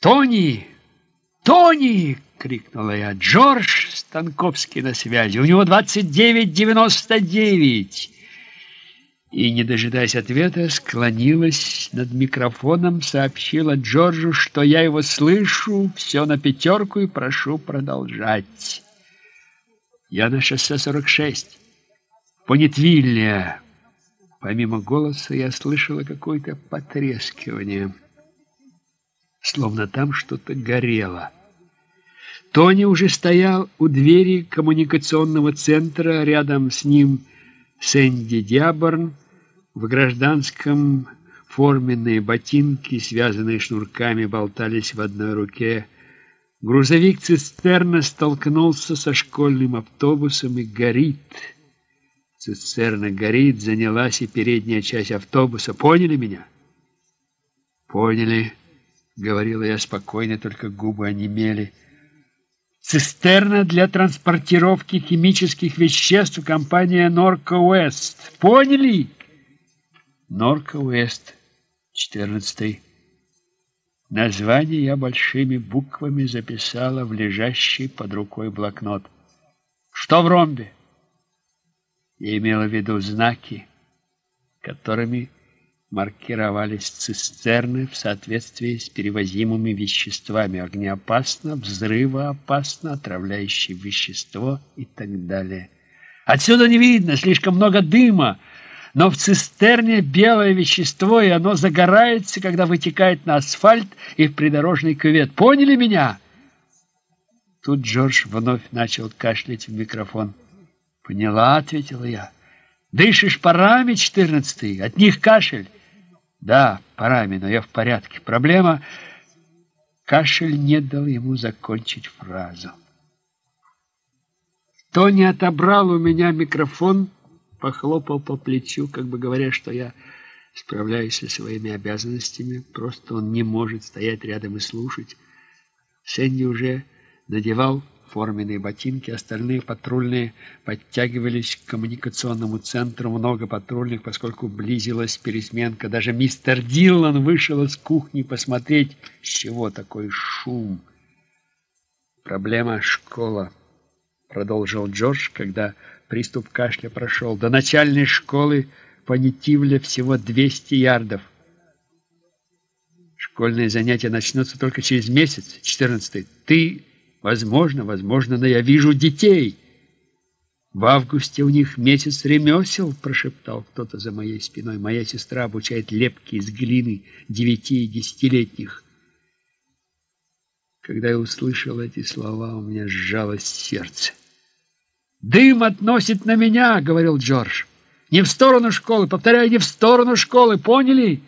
«Тони! Тони!» — крикнула я. «Джордж Станковский на связи. У него 2999!» И, не дожидаясь ответа, склонилась над микрофоном, сообщила Джорджу, что я его слышу, все на пятерку и прошу продолжать. Я на шоссе 46. Понятвильня. Помимо голоса я слышала какое-то потрескивание, словно там что-то горело. Тони уже стоял у двери коммуникационного центра, рядом с ним Сэнди Диаборн в гражданском форменные ботинки, связанные шнурками, болтались в одной руке. Грузовик-цистерна столкнулся со школьным автобусом и горит — Цистерна горит, занялась и передняя часть автобуса. Поняли меня? Поняли, говорила я спокойно, только губы онемели. Цистерна для транспортировки химических веществ компания Норка Уэст. Поняли? Норка Уэст, 14. Название я большими буквами записала в лежащий под рукой блокнот. Что в ромбе? Я имела в виду знаки, которыми маркировались цистерны в соответствии с перевозимыми веществами огнеопасно, взрывоопасно, отравляющее вещество и так далее. Отсюда не видно, слишком много дыма, но в цистерне белое вещество, и оно загорается, когда вытекает на асфальт и в придорожный кювет. Поняли меня? Тут Джордж вновь начал кашлять в микрофон. Поняла, ответила я. Дышишь парами, четырнадцатый, от них кашель. Да, парами, но я в порядке. Проблема... Кашель не дал ему закончить фразу. Тони отобрал у меня микрофон, похлопал по плечу, как бы говоря, что я справляюсь со своими обязанностями, просто он не может стоять рядом и слушать. Сэнди уже надевал форменные ботинки, остальные патрульные подтягивались к коммуникационному центру, много патрульных, поскольку близилась пересменка. Даже мистер Диллан вышел из кухни посмотреть, с чего такой шум. «Проблема школа», — продолжил Джордж, когда приступ кашля прошел. «До начальной школы по Нитивле всего 200 ярдов». Школьные занятия начнутся только через месяц, 14 -й. Ты Возможно, возможно, но я вижу детей. В августе у них месяц ремесел, прошептал кто-то за моей спиной. Моя сестра обучает лепки из глины девяти и десятилетних. Когда я услышал эти слова, у меня сжалось сердце. «Дым относит на меня», — говорил Джордж. «Не в сторону школы, повторяю, не в сторону школы, поняли?»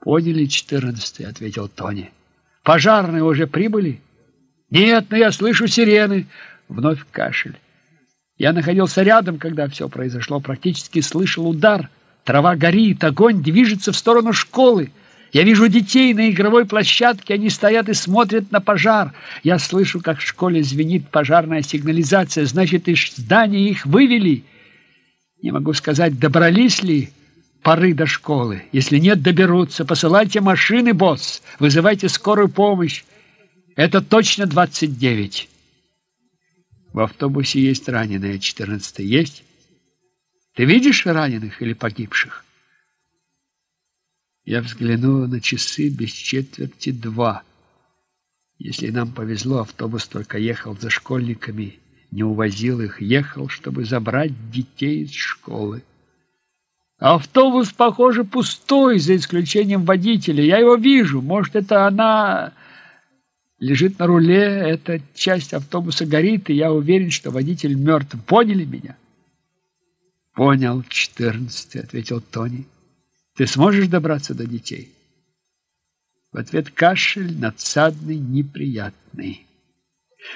«Поняли, четырнадцатый», — ответил Тони. «Пожарные уже прибыли?» Нет, но я слышу сирены. Вновь кашель. Я находился рядом, когда все произошло, практически слышал удар. Трава горит, огонь движется в сторону школы. Я вижу детей на игровой площадке, они стоят и смотрят на пожар. Я слышу, как в школе звенит пожарная сигнализация, значит, из здания их вывели. Не могу сказать, добрались ли поры до школы. Если нет, доберутся. Посылайте машины, босс, вызывайте скорую помощь. Это точно 29. В автобусе есть раненые, 14 есть? Ты видишь раненых или погибших? Я взглянула на часы без четверти два. Если нам повезло, автобус только ехал за школьниками, не увозил их, ехал, чтобы забрать детей из школы. Автобус, похоже, пустой, за исключением водителя. Я его вижу. Может, это она лежит на руле, эта часть автобуса горит, и я уверен, что водитель мертв. Поняли меня? Понял, четырнадцатый, ответил Тони. Ты сможешь добраться до детей? В ответ кашель надсадный, неприятный.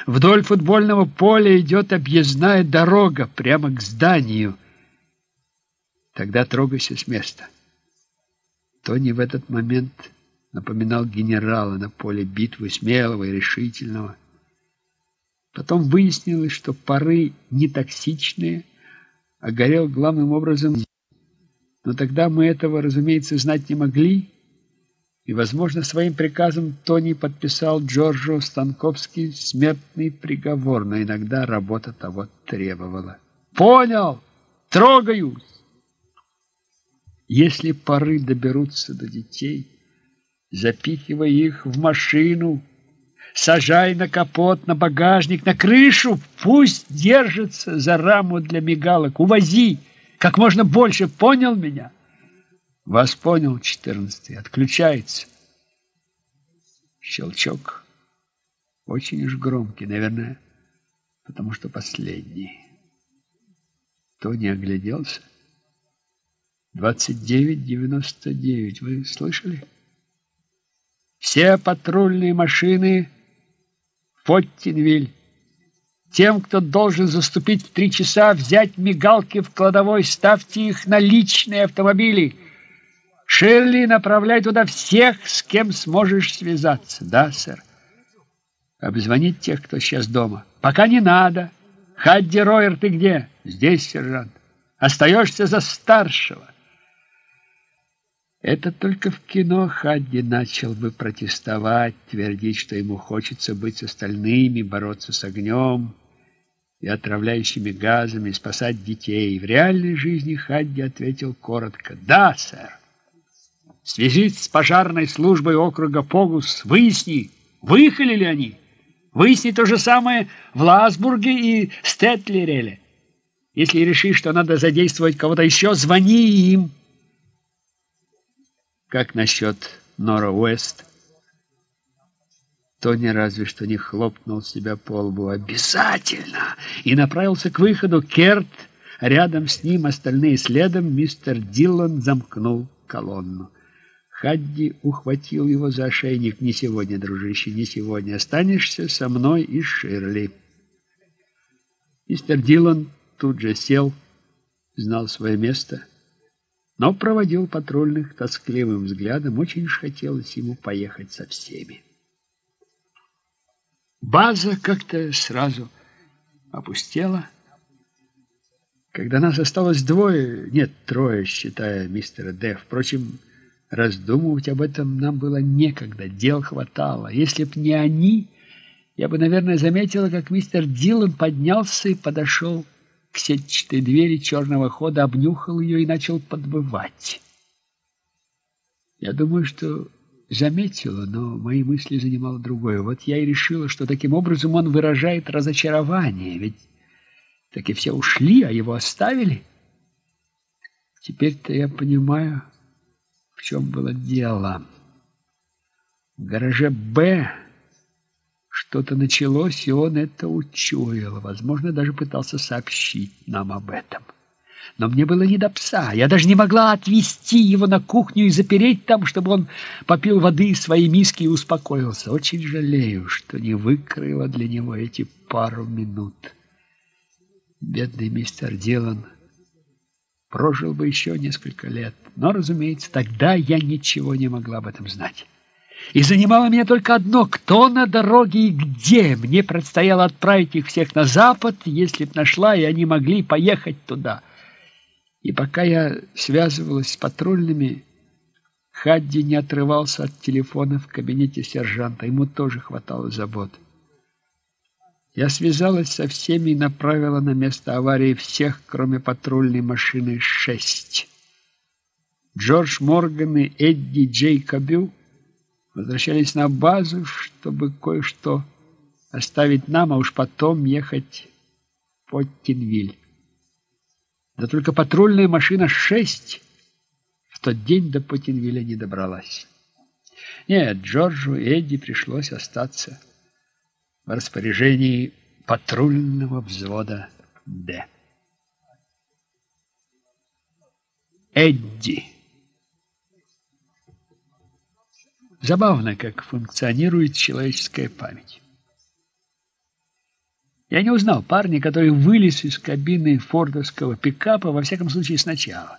Вдоль футбольного поля идет объездная дорога прямо к зданию. Тогда трогайся с места. Тони в этот момент напоминал генерала на поле битвы, смелого и решительного. Потом выяснилось, что пары не токсичные, а горел главным образом. Но тогда мы этого, разумеется, знать не могли. И, возможно, своим приказом Тони подписал Джорджу Станковский смертный приговор, но иногда работа того требовала. «Понял! Трогаюсь!» Если поры доберутся до детей, запихивай их в машину, сажай на капот, на багажник, на крышу, пусть держится за раму для мигалок, увози как можно больше, понял меня? Вас понял, четырнадцатый. Отключается. Щелчок. Очень уж громкий, наверное, потому что последний. Тони огляделся. Двадцать девять девяносто девять. Вы слышали? Все патрульные машины в Поттинвиль. Тем, кто должен заступить в три часа, взять мигалки в кладовой, ставьте их на личные автомобили. Ширли, направляй туда всех, с кем сможешь связаться. Да, сэр. Обзвонить тех, кто сейчас дома. Пока не надо. Хадди Ройер, ты где? Здесь, сержант. Остаешься за старшего. Это только в кино Хадди начал бы протестовать, твердить, что ему хочется быть с остальными, бороться с огнем и отравляющими газами, спасать детей. В реальной жизни Хадди ответил коротко «Да, сэр». Свяжись с пожарной службой округа Погус, выясни, выехали ли они. Выясни то же самое в Ласбурге и Стетлереле. Если решишь, что надо задействовать кого-то еще, звони им. Как насчет Нора Уэст? Тони разве что не хлопнул себя по лбу. Обязательно! И направился к выходу. Керт рядом с ним, остальные следом. Мистер Диллон замкнул колонну. Хадди ухватил его за ошейник. «Не сегодня, дружище, не сегодня. Останешься со мной и Ширли». Мистер Дилан тут же сел, знал свое место, но проводил патрульных тоскливым взглядом. Очень уж хотелось ему поехать со всеми. База как-то сразу опустела. Когда нас осталось двое, нет, трое, считая мистера Д. Впрочем, Раздумывать об этом нам было некогда, дел хватало. Если б не они, я бы, наверное, заметила, как мистер Дилан поднялся и подошел к сетчатой двери черного хода, обнюхал ее и начал подбывать. Я думаю, что заметила, но мои мысли занимало другое. Вот я и решила, что таким образом он выражает разочарование, ведь так и все ушли, а его оставили. Теперь-то я понимаю в чем было дело. В гараже «Б» что-то началось, и он это учуял. Возможно, даже пытался сообщить нам об этом. Но мне было не до пса. Я даже не могла отвезти его на кухню и запереть там, чтобы он попил воды из своей миски и успокоился. Очень жалею, что не выкрыла для него эти пару минут. Бедный мистер Дилан прожил бы еще несколько лет. Но, разумеется, тогда я ничего не могла об этом знать. И занимало меня только одно — кто на дороге и где. Мне предстояло отправить их всех на запад, если б нашла, и они могли поехать туда. И пока я связывалась с патрульными, Хадди не отрывался от телефона в кабинете сержанта. Ему тоже хватало забот. Я связалась со всеми и направила на место аварии всех, кроме патрульной машины «шесть». Джордж Морган и Эдди Джейкобю возвращались на базу, чтобы кое-что оставить нам, а уж потом ехать в Поттинвиль. Да только патрульная машина «шесть» в тот день до Поттинвилля не добралась. Нет, Джорджу и Эдди пришлось остаться в распоряжении патрульного взвода «Д». Эдди. Забавно, как функционирует человеческая память. Я не узнал парня, который вылез из кабины фордовского пикапа, во всяком случае, сначала.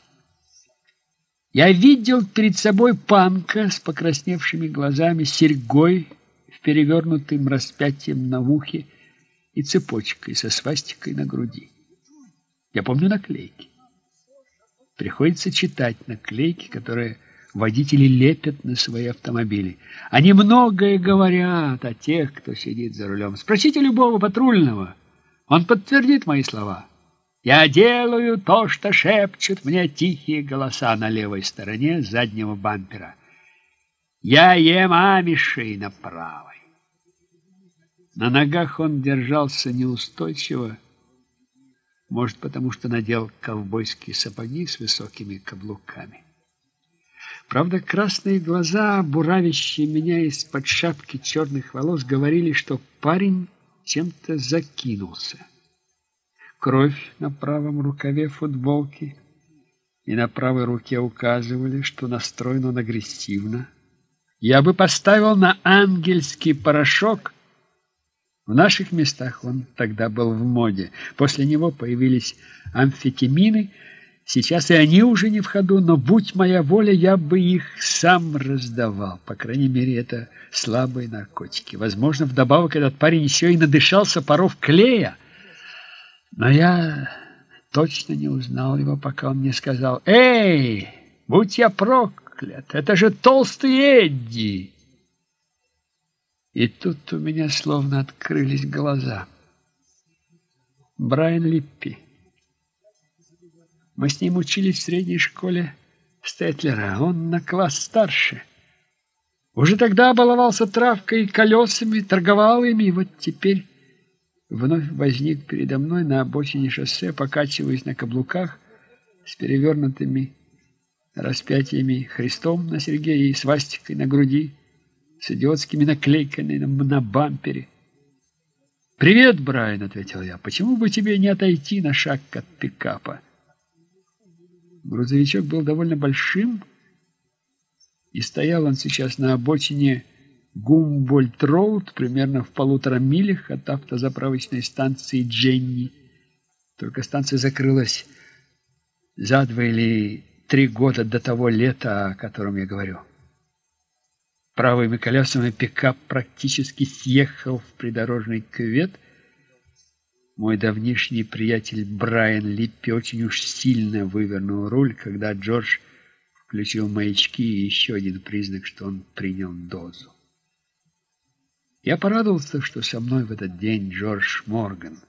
Я видел перед собой панка с покрасневшими глазами, серьгой, перевернутым распятием на ухе и цепочкой со свастикой на груди. Я помню наклейки. Приходится читать наклейки, которые водители лепят на свои автомобили. Они многое говорят о тех, кто сидит за рулем. Спросите любого патрульного, он подтвердит мои слова. Я делаю то, что шепчут мне тихие голоса на левой стороне заднего бампера. Я ем амишей на правой. На ногах он держался неустойчиво, может, потому что надел ковбойские сапоги с высокими каблуками. Правда, красные глаза, буравящие меня из-под шапки черных волос, говорили, что парень чем-то закинулся. Кровь на правом рукаве футболки и на правой руке указывали, что настроен он агрессивно. Я бы поставил на ангельский порошок. В наших местах он тогда был в моде. После него появились амфетамины. Сейчас и они уже не в ходу, но, будь моя воля, я бы их сам раздавал. По крайней мере, это слабые наркотики. Возможно, вдобавок этот парень еще и надышался паров клея. Но я точно не узнал его, пока он мне сказал «Эй, будь я прок!» проклят! Это же толстый Эдди!» И тут у меня словно открылись глаза. Брайан Липпи. Мы с ним учились в средней школе Стетлера. Он на класс старше. Уже тогда баловался травкой и колесами, торговал ими, вот теперь вновь возник передо мной на обочине шоссе, покачиваясь на каблуках с перевернутыми распятиями Христом на Сергее и свастикой на груди, с идиотскими наклейками на, на бампере. «Привет, Брайан», — ответил я. «Почему бы тебе не отойти на шаг от пикапа?» Грузовичок был довольно большим, и стоял он сейчас на обочине Гумбольд-Роуд, примерно в полутора милях от автозаправочной станции Дженни. Только станция закрылась за два или три года до того лета, о котором я говорю. Правыми колесами пикап практически съехал в придорожный кювет. Мой давнишний приятель Брайан Липпи очень уж сильно вывернул руль, когда Джордж включил маячки и еще один признак, что он принял дозу. Я порадовался, что со мной в этот день Джордж Морган —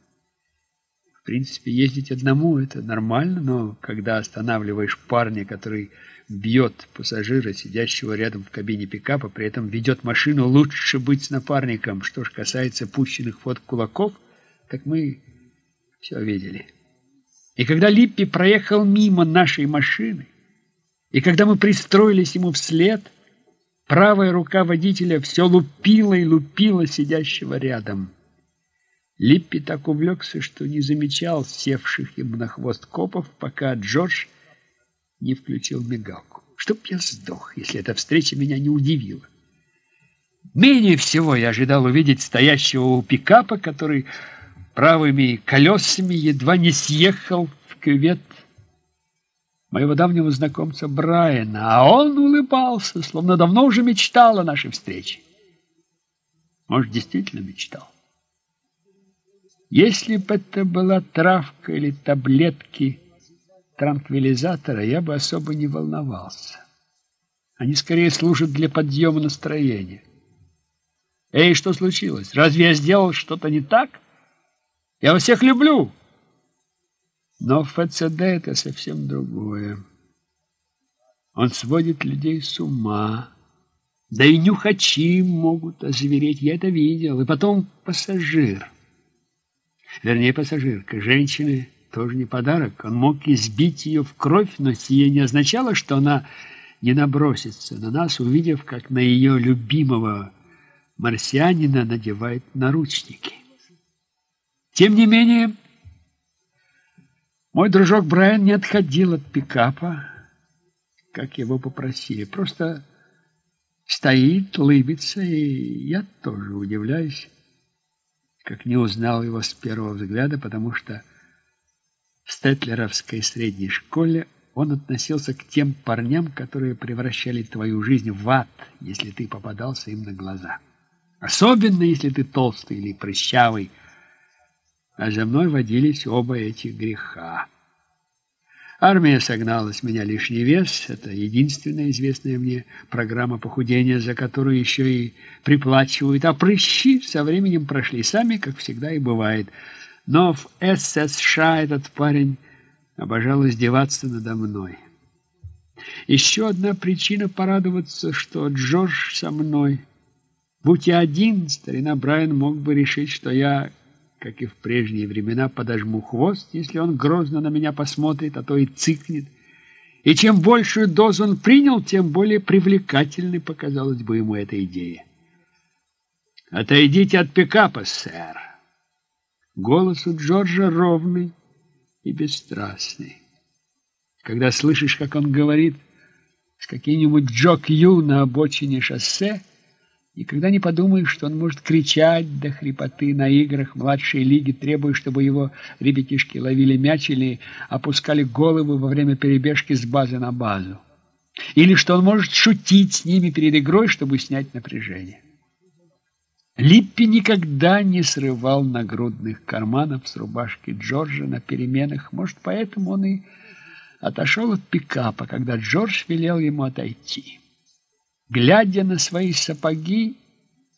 в принципе, ездить одному – это нормально, но когда останавливаешь парня, который бьет пассажира, сидящего рядом в кабине пикапа, при этом ведет машину, лучше быть с напарником. Что ж касается пущенных фот кулаков, как мы все видели. И когда Липпи проехал мимо нашей машины, и когда мы пристроились ему вслед, правая рука водителя все лупила и лупила сидящего рядом. Липпи так увлекся, что не замечал севших ему на хвост копов, пока Джордж не включил мигалку. Чтоб я сдох, если эта встреча меня не удивила. Менее всего я ожидал увидеть стоящего у пикапа, который правыми колесами едва не съехал в кювет моего давнего знакомца Брайана, а он улыбался, словно давно уже мечтал о нашей встрече. Может, действительно мечтал. Если бы это была травка или таблетки транквилизатора, я бы особо не волновался. Они скорее служат для подъема настроения. Эй, что случилось? Разве я сделал что-то не так? Я вас всех люблю. Но ФЦД это совсем другое. Он сводит людей с ума. Да и нюхачи могут озвереть, я это видел. И потом пассажир вернее пассажирка, женщины тоже не подарок. Он мог избить ее в кровь, но сие не означало, что она не набросится на нас, увидев, как на ее любимого марсианина надевает наручники. Тем не менее, мой дружок Брайан не отходил от пикапа, как его попросили. Просто стоит, лыбится, и я тоже удивляюсь как не узнал его с первого взгляда, потому что в Стетлеровской средней школе он относился к тем парням, которые превращали твою жизнь в ад, если ты попадался им на глаза. Особенно, если ты толстый или прыщавый. А за мной водились оба эти греха. Армия согнала с меня лишний вес. Это единственная известная мне программа похудения, за которую еще и приплачивают. А прыщи со временем прошли сами, как всегда и бывает. Но в ССШ этот парень обожал издеваться надо мной. Еще одна причина порадоваться, что Джордж со мной. Будь я один, старина Брайан мог бы решить, что я как и в прежние времена, подожму хвост, если он грозно на меня посмотрит, а то и цикнет. И чем большую дозу он принял, тем более привлекательной показалась бы ему эта идея. «Отойдите от пикапа, сэр!» Голос у Джорджа ровный и бесстрастный. Когда слышишь, как он говорит с каким-нибудь Джо Кью на обочине шоссе, Никогда не подумаешь, что он может кричать до хрипоты на играх младшей лиги, требуя, чтобы его ребятишки ловили мяч или опускали головы во время перебежки с базы на базу. Или что он может шутить с ними перед игрой, чтобы снять напряжение. Липпи никогда не срывал нагрудных карманов с рубашки Джорджа на переменах. Может, поэтому он и отошел от пикапа, когда Джордж велел ему отойти глядя на свои сапоги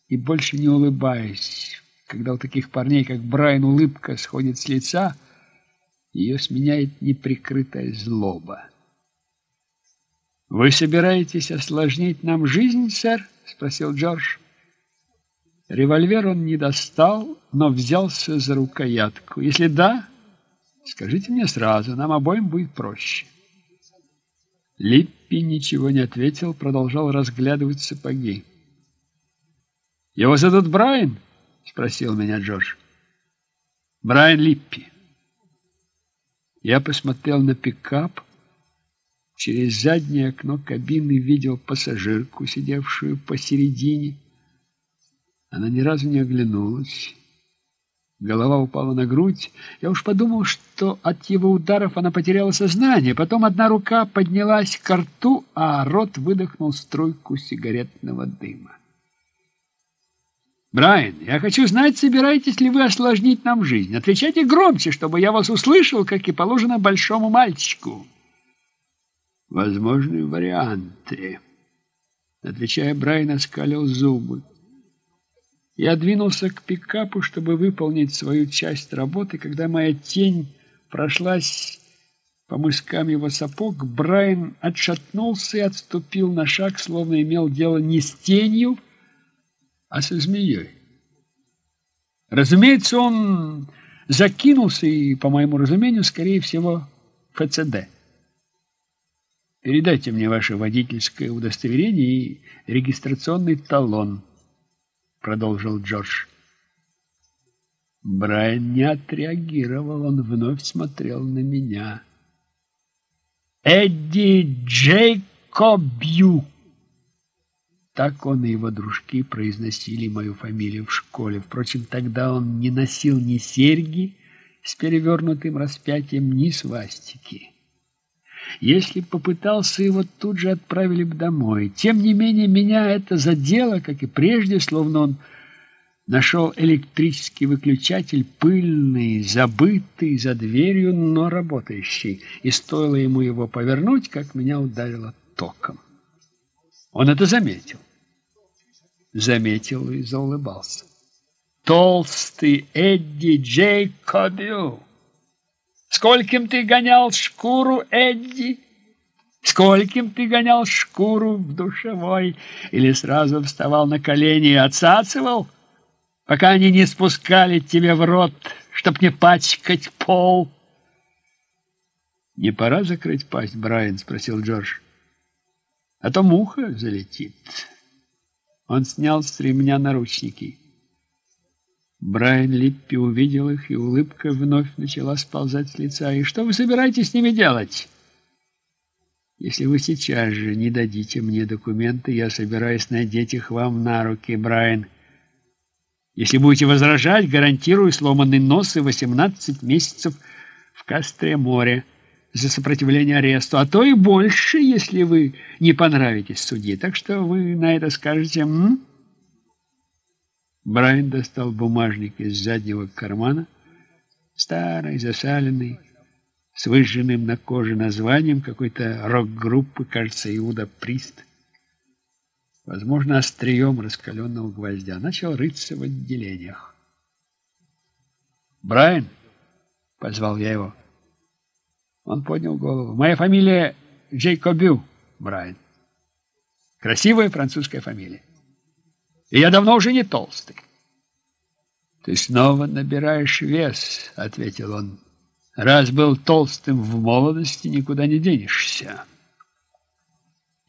и больше не улыбаясь. Когда у таких парней, как Брайан, улыбка сходит с лица, ее сменяет неприкрытая злоба. «Вы собираетесь осложнить нам жизнь, сэр?» — спросил Джордж. Револьвер он не достал, но взялся за рукоятку. «Если да, скажите мне сразу, нам обоим будет проще». Липпи ничего не ответил, продолжал разглядывать сапоги. «Его зовут Брайан?» — спросил меня Джордж. «Брайан Липпи». Я посмотрел на пикап. Через заднее окно кабины видел пассажирку, сидевшую посередине. Она ни разу не оглянулась. Голова упала на грудь. Я уж подумал, что от его ударов она потеряла сознание. Потом одна рука поднялась к рту, а рот выдохнул струйку сигаретного дыма. «Брайан, я хочу знать, собираетесь ли вы осложнить нам жизнь. Отвечайте громче, чтобы я вас услышал, как и положено большому мальчику». «Возможные варианты», — отвечая, Брайан оскалил зубы. Я двинулся к пикапу, чтобы выполнить свою часть работы. Когда моя тень прошлась по мыскам его сапог, Брайан отшатнулся и отступил на шаг, словно имел дело не с тенью, а со змеей. Разумеется, он закинулся и, по моему разумению, скорее всего, ФЦД. Передайте мне ваше водительское удостоверение и регистрационный талон продолжил Джордж. Брайан не отреагировал, он вновь смотрел на меня. «Эдди Джейкобью!» Так он и его дружки произносили мою фамилию в школе. Впрочем, тогда он не носил ни серьги с перевернутым распятием, ни свастики. Если попытался, его тут же отправили бы домой. Тем не менее, меня это задело, как и прежде, словно он нашел электрический выключатель, пыльный, забытый за дверью, но работающий. И стоило ему его повернуть, как меня ударило током. Он это заметил. Заметил и заулыбался. Толстый Эдди Джейкобю Скольким ты гонял шкуру, Эдди? Скольким ты гонял шкуру в душевой? Или сразу вставал на колени и отсацивал, пока они не спускали тебе в рот, чтоб не пачкать пол? «Не пора закрыть пасть, Брайан?» — спросил Джордж. «А то муха залетит». Он снял с ремня наручники. Брайан Липпи увидел их, и улыбка вновь начала сползать с лица. «И что вы собираетесь с ними делать?» «Если вы сейчас же не дадите мне документы, я собираюсь надеть их вам на руки, Брайан. Если будете возражать, гарантирую сломанный нос и 18 месяцев в Кастре-море за сопротивление аресту, а то и больше, если вы не понравитесь судье. Так что вы на это скажете «м?» Брайан достал бумажник из заднего кармана, старый, засаленный, с выжженным на коже названием какой-то рок-группы, кажется, Иуда Прист. Возможно, острием раскаленного гвоздя. Начал рыться в отделениях. «Брайан?» — позвал я его. Он поднял голову. «Моя фамилия Джейкобю, Брайан. Красивая французская фамилия. И я давно уже не толстый». «Ты снова набираешь вес», — ответил он. Раз был толстым в молодости, никуда не денешься.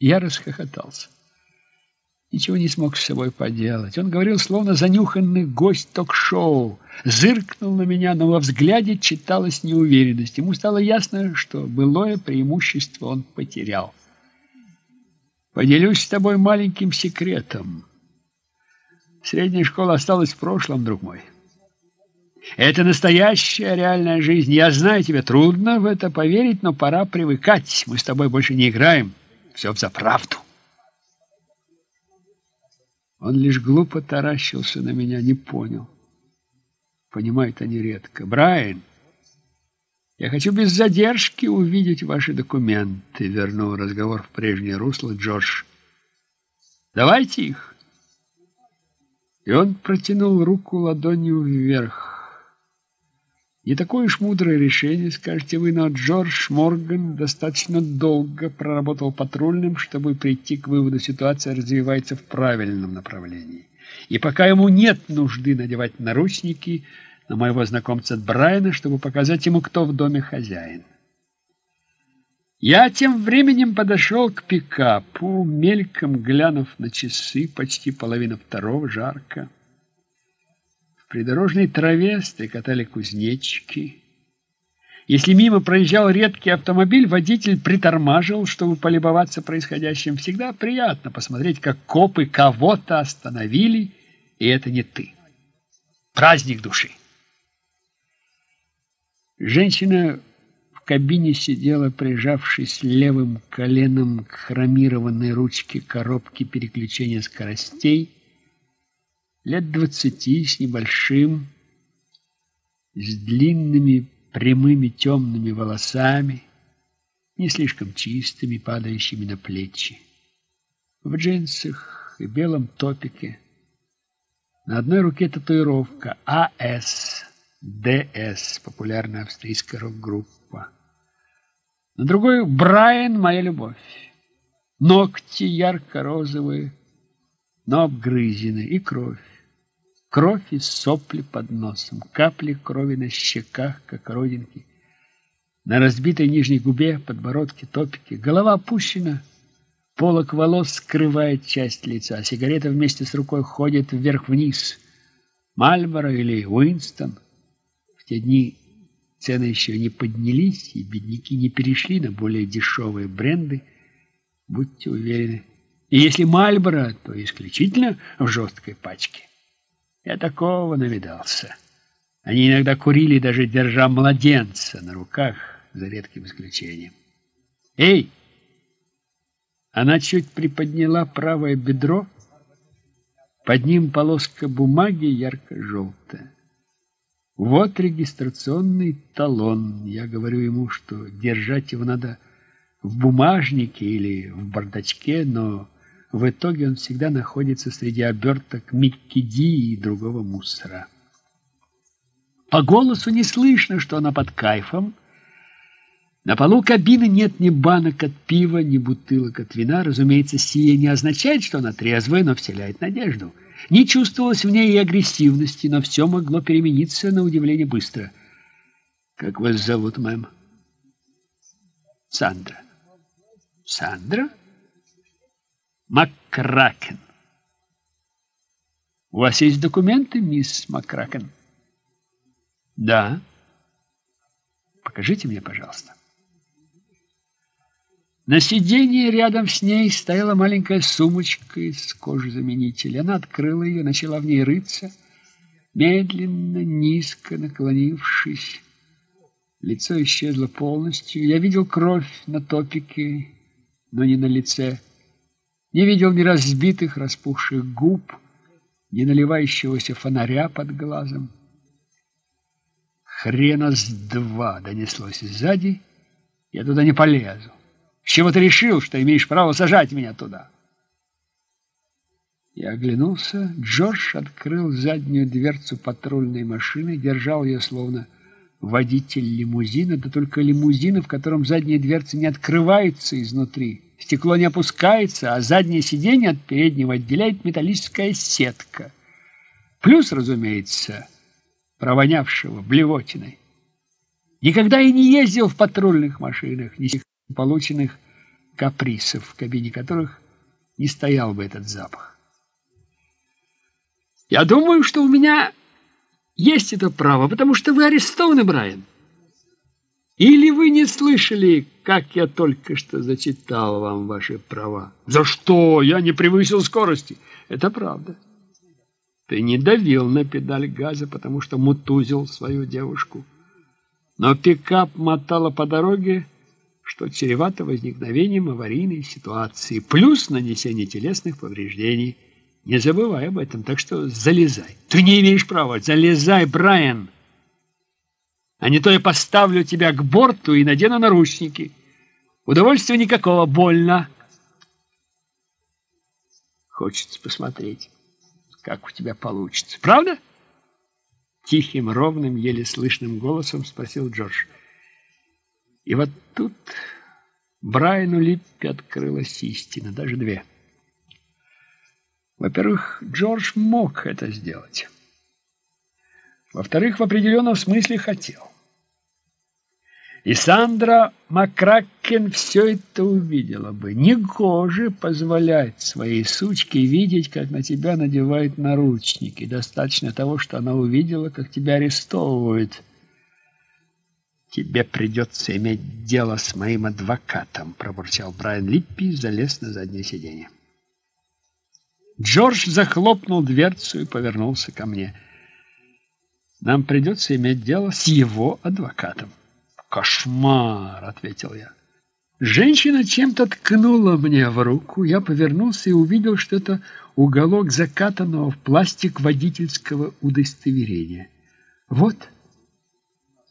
Я расхохотался. Ничего не смог с собой поделать. Он говорил, словно занюханный гость ток-шоу. Зыркнул на меня, но во взгляде читалась неуверенность. Ему стало ясно, что былое преимущество он потерял. Поделюсь с тобой маленьким секретом. Средняя школа осталась в прошлом, друг мой. Это настоящая реальная жизнь. Я знаю, тебе трудно в это поверить, но пора привыкать. Мы с тобой больше не играем. Все за правду. Он лишь глупо таращился на меня, не понял. Понимают они редко. Брайан, я хочу без задержки увидеть ваши документы, вернул разговор в прежнее русло Джордж. Давайте их. И он протянул руку ладонью вверх. Не такое уж мудрое решение, скажете вы, но Джордж Морган достаточно долго проработал патрульным, чтобы прийти к выводу, ситуация развивается в правильном направлении. И пока ему нет нужды надевать наручники на моего знакомца Брайана, чтобы показать ему, кто в доме хозяин. Я тем временем подошел к пикапу, мельком глянув на часы, почти половина второго, жарко придорожной траве стрекотали кузнечики. Если мимо проезжал редкий автомобиль, водитель притормаживал, чтобы полюбоваться происходящим. Всегда приятно посмотреть, как копы кого-то остановили, и это не ты. Праздник души. Женщина в кабине сидела, прижавшись левым коленом к хромированной ручке коробки переключения скоростей, лет двадцати с небольшим, с длинными прямыми темными волосами, не слишком чистыми, падающими на плечи. В джинсах и белом топике. На одной руке татуировка АС, ДС, популярная австрийская рок-группа. На другой Брайан, моя любовь. Ногти ярко-розовые, но обгрызены, и кровь. Кровь и сопли под носом, капли крови на щеках, как родинки. На разбитой нижней губе, подбородке, топике. Голова опущена, полок волос скрывает часть лица, а сигарета вместе с рукой ходит вверх-вниз. Мальборо или Уинстон. В те дни цены еще не поднялись, и бедняки не перешли на более дешевые бренды. Будьте уверены. И если Мальборо, то исключительно в жесткой пачке. Я такого навидался. Они иногда курили, даже держа младенца на руках, за редким исключением. «Эй!» Она чуть приподняла правое бедро. Под ним полоска бумаги ярко-желтая. Вот регистрационный талон. Я говорю ему, что держать его надо в бумажнике или в бардачке, но в итоге он всегда находится среди оберток Микки Ди и другого мусора. По голосу не слышно, что она под кайфом. На полу кабины нет ни банок от пива, ни бутылок от вина. Разумеется, сие не означает, что она трезвая, но вселяет надежду. Не чувствовалось в ней и агрессивности, но все могло перемениться на удивление быстро. «Как вас зовут, мэм?» «Сандра». «Сандра?» Маккракен. У вас есть документы, мисс Маккракен? Да. Покажите мне, пожалуйста. На сиденье рядом с ней стояла маленькая сумочка из кожезаменителя. Она открыла ее, начала в ней рыться, медленно, низко наклонившись. Лицо исчезло полностью. Я видел кровь на топике, но не на лице. Не видел ни разбитых, распухших губ, ни наливающегося фонаря под глазом. Хрена с два донеслось сзади. Я туда не полезу. Чего ты решил, что имеешь право сажать меня туда? Я оглянулся. Джордж открыл заднюю дверцу патрульной машины, держал ее словно водитель лимузина, да только лимузина, в котором задняя дверца не открывается изнутри. Стекло не опускается, а заднее сиденье от переднего отделяет металлическая сетка. Плюс, разумеется, провонявшего блевотиной. Никогда и не ездил в патрульных машинах, ни полученных каприсов, в кабине которых не стоял бы этот запах. Я думаю, что у меня есть это право, потому что вы арестованы, Брайан. Или вы не слышали, как я только что зачитал вам ваши права? За что? Я не превысил скорости. Это правда. Ты не давил на педаль газа, потому что мутузил свою девушку. Но пикап мотала по дороге, что чревато возникновением аварийной ситуации, плюс нанесение телесных повреждений. Не забывай об этом, так что залезай. Ты не имеешь права. Залезай, Брайан. А не то я поставлю тебя к борту и надену наручники. Удовольствия никакого, больно. Хочется посмотреть, как у тебя получится. Правда? Тихим, ровным, еле слышным голосом спросил Джордж. И вот тут Брайану Липпи открылась истина, даже две. Во-первых, Джордж мог это сделать. Во-вторых, в определенном смысле хотел. И Сандра Макракен все это увидела бы. Негоже позволять своей сучке видеть, как на тебя надевают наручники. Достаточно того, что она увидела, как тебя арестовывают. «Тебе придется иметь дело с моим адвокатом», — пробурчал Брайан Липпи и залез на заднее сиденье. Джордж захлопнул дверцу и повернулся ко мне. «Нам придется иметь дело с его адвокатом». «Кошмар!» — ответил я. Женщина чем-то ткнула мне в руку. Я повернулся и увидел, что это уголок закатанного в пластик водительского удостоверения. «Вот!»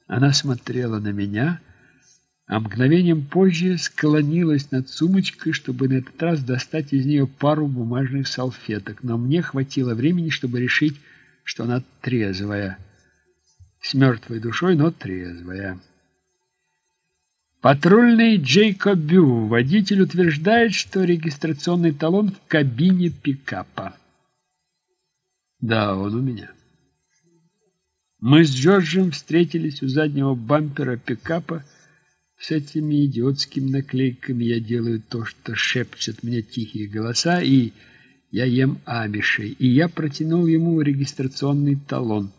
Она смотрела на меня, а мгновением позже склонилась над сумочкой, чтобы на этот раз достать из нее пару бумажных салфеток. Но мне хватило времени, чтобы решить, что она трезвая. С мертвой душой, но трезвая. Патрульный Джейкоб Бю, водитель, утверждает, что регистрационный талон в кабине пикапа. Да, он у меня. Мы с Джорджем встретились у заднего бампера пикапа. С этими идиотскими наклейками я делаю то, что шепчут мне тихие голоса, и я ем амишей. И я протянул ему регистрационный талон.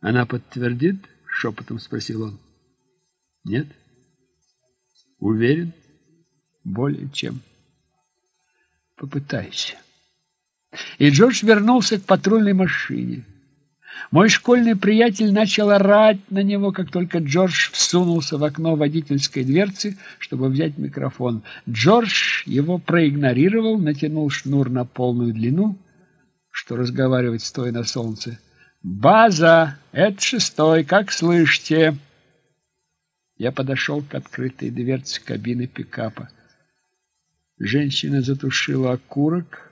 Она подтвердит? Шепотом спросил он. Нет? Уверен? Более чем. Попытайся. И Джордж вернулся к патрульной машине. Мой школьный приятель начал орать на него, как только Джордж всунулся в окно водительской дверцы, чтобы взять микрофон. Джордж его проигнорировал, натянул шнур на полную длину, что разговаривать стоя на солнце. «База! Это шестой, как слышите?» Я подошел к открытой дверце кабины пикапа. Женщина затушила окурок,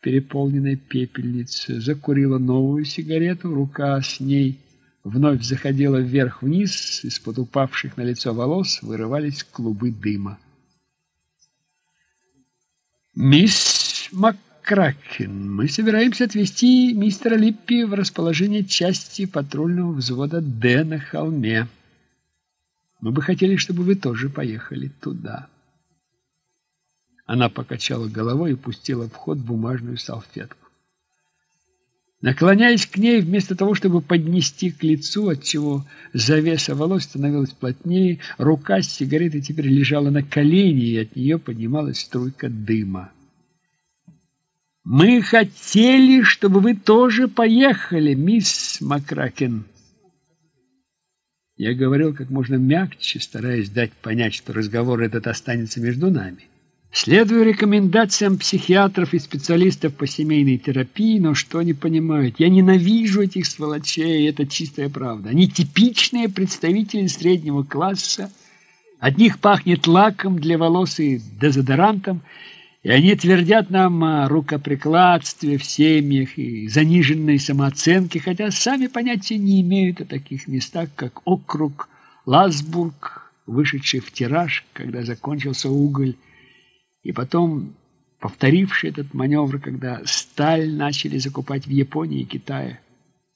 переполненной пепельнице, закурила новую сигарету, рука с ней вновь заходила вверх-вниз, из-под упавших на лицо волос вырывались клубы дыма. «Мисс Маккракен, мы собираемся отвезти мистера Липпи в расположение части патрульного взвода «Д» на холме. Мы бы хотели, чтобы вы тоже поехали туда». Она покачала головой и пустила в ход бумажную салфетку. Наклоняясь к ней, вместо того, чтобы поднести к лицу, отчего завеса волос становилась плотнее, рука с сигаретой теперь лежала на колене, и от нее поднималась струйка дыма. «Мы хотели, чтобы вы тоже поехали, мисс Макракен!» Я говорил как можно мягче, стараясь дать понять, что разговор этот останется между нами. Следую рекомендациям психиатров и специалистов по семейной терапии, но что они понимают? Я ненавижу этих сволочей, это чистая правда. Они типичные представители среднего класса. От них пахнет лаком для волос и дезодорантом, и они твердят нам о рукоприкладстве в семьях и заниженной самооценке, хотя сами понятия не имеют о таких местах, как округ Ласбург, вышедший в тираж, когда закончился уголь, и потом повторивший этот маневр, когда сталь начали закупать в Японии и Китае.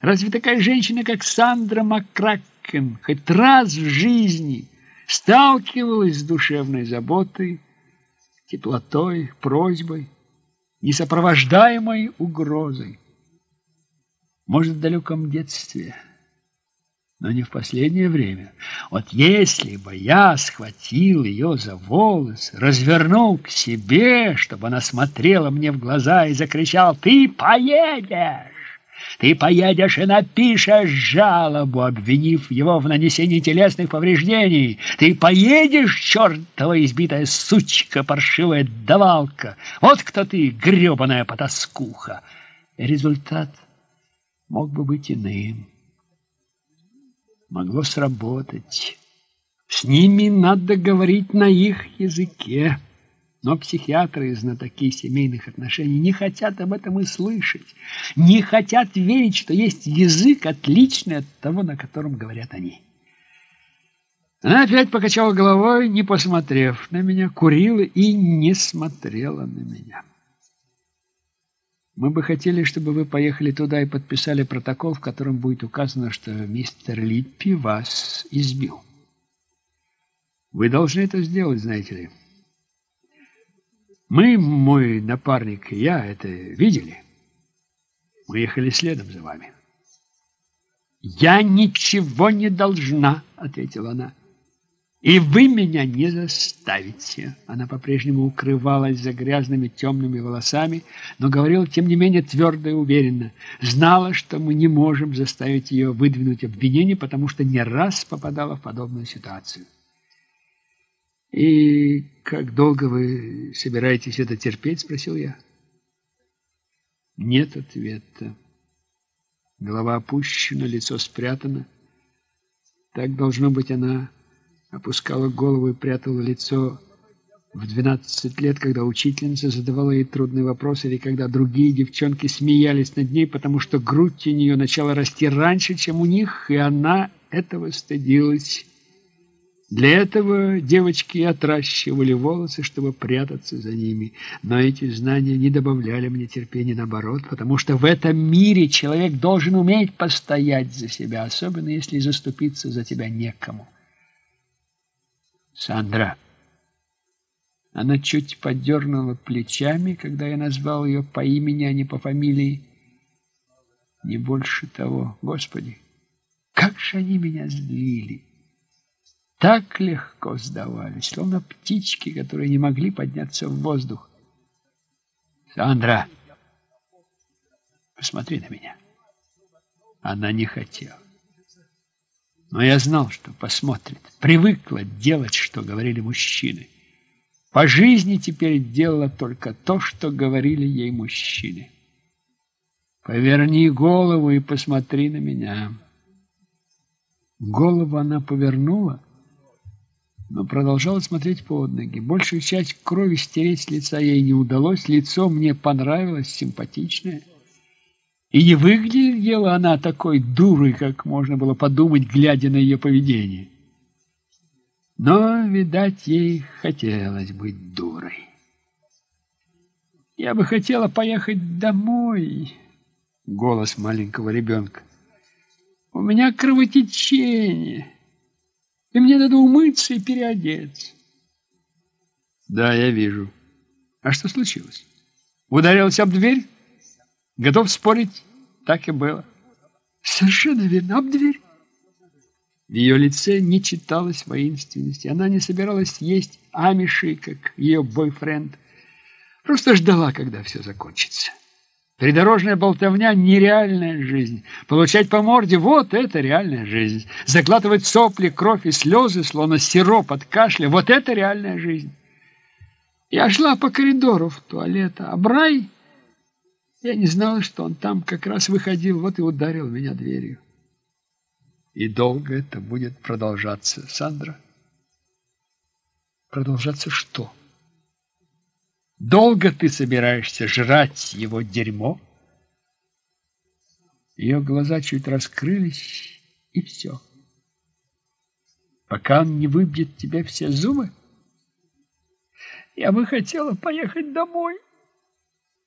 Разве такая женщина, как Сандра Макракен, хоть раз в жизни сталкивалась с душевной заботой, теплотой, просьбой, несопровождаемой угрозой? Может, в далеком детстве – но не в последнее время. Вот если бы я схватил ее за волосы, развернул к себе, чтобы она смотрела мне в глаза и закричал «Ты поедешь! Ты поедешь и напишешь жалобу, обвинив его в нанесении телесных повреждений! Ты поедешь, чертова избитая сучка, паршивая давалка! Вот кто ты, гребаная потаскуха!» Результат мог бы быть иным могло сработать. С ними надо говорить на их языке. Но психиатры и знатоки семейных отношений не хотят об этом и слышать. Не хотят верить, что есть язык, отличный от того, на котором говорят они. Она опять покачала головой, не посмотрев на меня, курила и не смотрела на меня. Мы бы хотели, чтобы вы поехали туда и подписали протокол, в котором будет указано, что мистер Липпи вас избил. Вы должны это сделать, знаете ли. Мы, мой напарник и я, это видели. Мы ехали следом за вами. «Я ничего не должна», — ответила она. И вы меня не заставите. Она по-прежнему укрывалась за грязными темными волосами, но говорила, тем не менее, твердо и уверенно. Знала, что мы не можем заставить ее выдвинуть обвинение, потому что не раз попадала в подобную ситуацию. «И как долго вы собираетесь это терпеть?» – спросил я. Нет ответа. Голова опущена, лицо спрятано. Так, должно быть, она опускала голову и прятала лицо в 12 лет, когда учительница задавала ей трудный вопрос, или когда другие девчонки смеялись над ней, потому что грудь у нее начала расти раньше, чем у них, и она этого стыдилась. Для этого девочки отращивали волосы, чтобы прятаться за ними. Но эти знания не добавляли мне терпения, наоборот, потому что в этом мире человек должен уметь постоять за себя, особенно если заступиться за тебя некому. Сандра. Она чуть подернула плечами, когда я назвал ее по имени, а не по фамилии. Не больше того. Господи, как же они меня сдвили! Так легко сдавались, словно птички, которые не могли подняться в воздух. Сандра, посмотри на меня. Она не хотела. Но я знал, что посмотрит. Привыкла делать, что говорили мужчины. По жизни теперь делала только то, что говорили ей мужчины. Поверни голову и посмотри на меня. Голову она повернула, но продолжала смотреть под ноги. Большую часть крови стереть с лица ей не удалось. Лицо мне понравилось, симпатичное. И не выглядела она такой дурой, как можно было подумать, глядя на ее поведение. Но, видать, ей хотелось быть дурой. «Я бы хотела поехать домой», — голос маленького ребенка. «У меня кровотечение, и мне надо умыться и переодеться». «Да, я вижу. А что случилось? Ударилась об дверь?» Готов спорить, так и было. Совершенно верно, об дверь. В ее лице не читалось воинственности. Она не собиралась есть амиши, как ее бойфренд. Просто ждала, когда все закончится. Придорожная болтовня – нереальная жизнь. Получать по морде – вот это реальная жизнь. Заглатывать сопли, кровь и слезы, словно сироп от кашля – вот это реальная жизнь. Я шла по коридору в туалет, а Брай... Я не знала, что он там как раз выходил, вот и ударил меня дверью. И долго это будет продолжаться, Сандра? Продолжаться что? Долго ты собираешься жрать его дерьмо? Ее глаза чуть раскрылись, и все. Пока он не выбьет тебе все зубы? Я бы хотела поехать домой.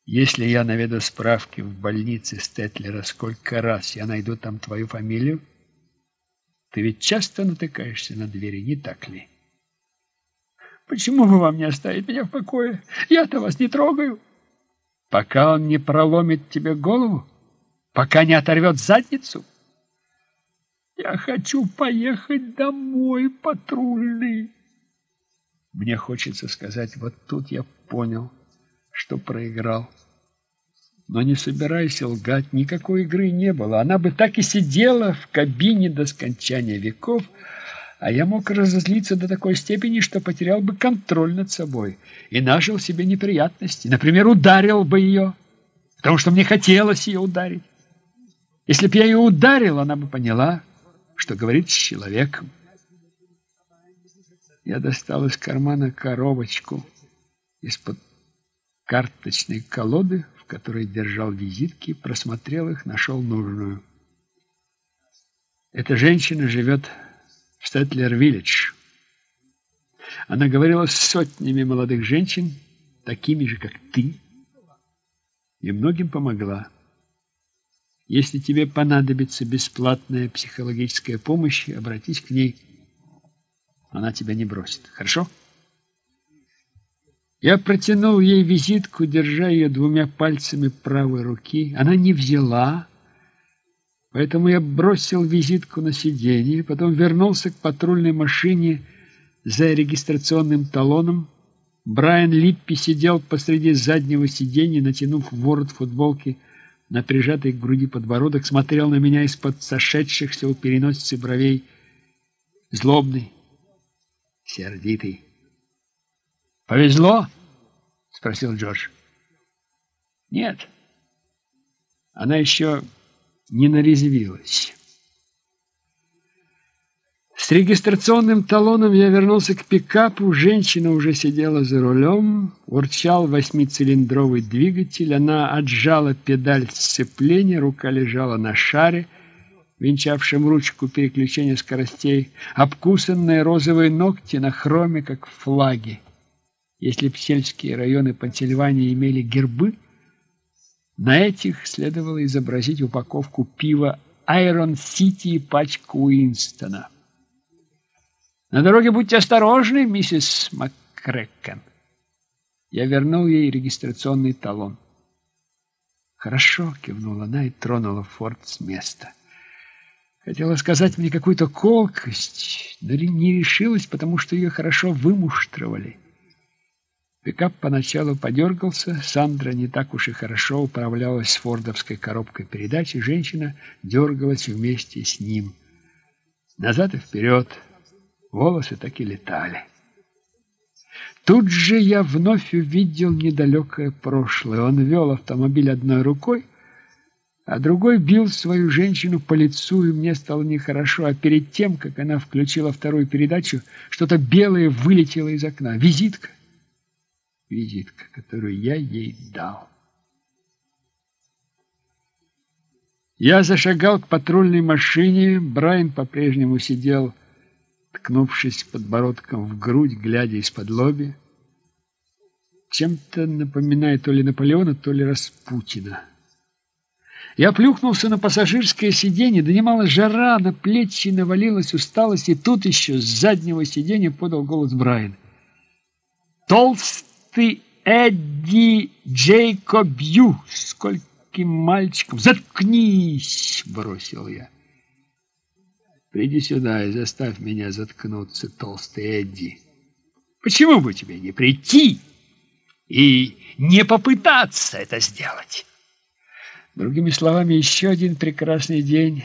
Если я наведу справки в больнице Стетлера, сколько раз я найду там твою фамилию, ты ведь часто натыкаешься на двери, не так ли? Почему бы вам не оставить меня в покое? Я-то вас не трогаю. Пока он не проломит тебе голову, пока не оторвет задницу. Я хочу поехать домой, патрульный. Мне хочется сказать, вот тут я понял, что проиграл. Но не собирайся лгать, никакой игры не было. Она бы так и сидела в кабине до скончания веков, а я мог разозлиться до такой степени, что потерял бы контроль над собой и нажил себе неприятности. Например, ударил бы ее, потому что мне хотелось ее ударить. Если бы я ее ударил, она бы поняла, что говорит с человеком. Я достал из кармана коробочку из-под карточной колоды, в которой держал визитки, просмотрел их, нашел нужную. Эта женщина живет в Стэтлер-Виллидж. Она говорила с сотнями молодых женщин, такими же, как ты, и многим помогла. Если тебе понадобится бесплатная психологическая помощь, обратись к ней. Она тебя не бросит. Хорошо? Я протянул ей визитку, держа ее двумя пальцами правой руки. Она не взяла, поэтому я бросил визитку на сиденье, потом вернулся к патрульной машине за регистрационным талоном. Брайан Липпи сидел посреди заднего сиденья, натянув ворот футболки на прижатый к груди подбородок, смотрел на меня из-под сошедшихся у переносицы бровей, злобный, сердитый. «Повезло?» — спросил Джордж. «Нет, она еще не нарезвилась». С регистрационным талоном я вернулся к пикапу. Женщина уже сидела за рулем. Урчал восьмицилиндровый двигатель. Она отжала педаль сцепления. Рука лежала на шаре, венчавшем ручку переключения скоростей. Обкусанные розовые ногти на хроме, как флаги. Если б сельские районы Пенсильвании имели гербы, на этих следовало изобразить упаковку пива «Айрон Сити» и пачку Уинстона. «На дороге будьте осторожны, миссис МакКрэккен». Я вернул ей регистрационный талон. «Хорошо», — кивнула она и тронула форт с места. Хотела сказать мне какую-то колкость, но не решилась, потому что ее хорошо вымуштровали. Пикап поначалу подергался, Сандра не так уж и хорошо управлялась с фордовской коробкой передач, и женщина дергалась вместе с ним. Назад и вперед, волосы так и летали. Тут же я вновь увидел недалекое прошлое. Он вел автомобиль одной рукой, а другой бил свою женщину по лицу, и мне стало нехорошо. А перед тем, как она включила вторую передачу, что-то белое вылетело из окна. Визитка визитка, которую я ей дал. Я зашагал к патрульной машине. Брайан по-прежнему сидел, ткнувшись подбородком в грудь, глядя из-под лоби. Чем-то напоминая то ли Наполеона, то ли Распутина. Я плюхнулся на пассажирское сиденье, донимала жара, на плечи навалилась усталость, и тут еще с заднего сиденья подал голос Брайан. Толст ты, Эдди Джейкобью! Скольким мальчиком! Заткнись!» — бросил я. «Приди сюда и заставь меня заткнуться, толстый Эдди. Почему бы тебе не прийти и не попытаться это сделать?» Другими словами, еще один прекрасный день